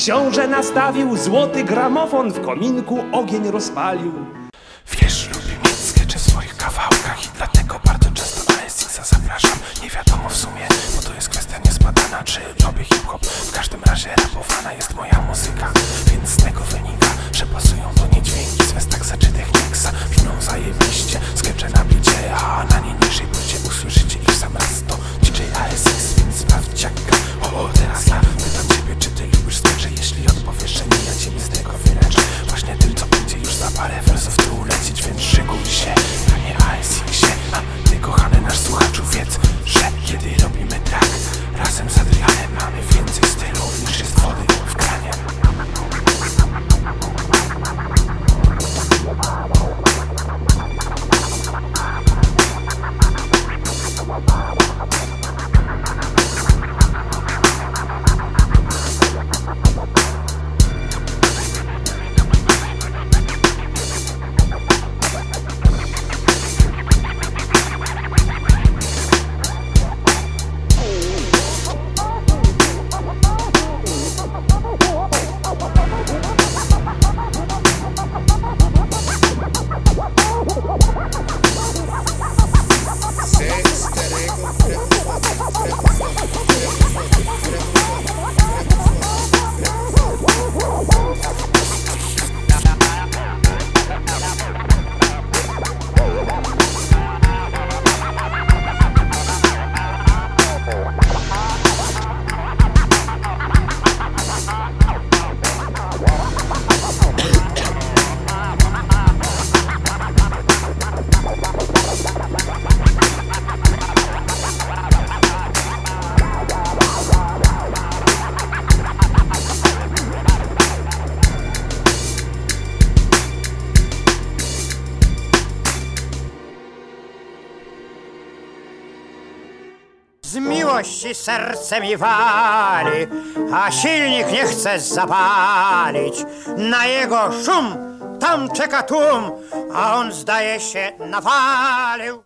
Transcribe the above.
Książę nastawił złoty gramofon, w kominku ogień rozpalił. Wiesz, lubię mieć skecze w swoich kawałkach i dlatego bardzo często ASX-a zapraszam Nie wiadomo w sumie, bo to jest kwestia niezbadana Czy robię hip-hop, w każdym razie rapowana jest moja Z miłości serce mi wali, a silnik nie chce zapalić. Na jego szum tam czeka tłum, a on zdaje się nawalił.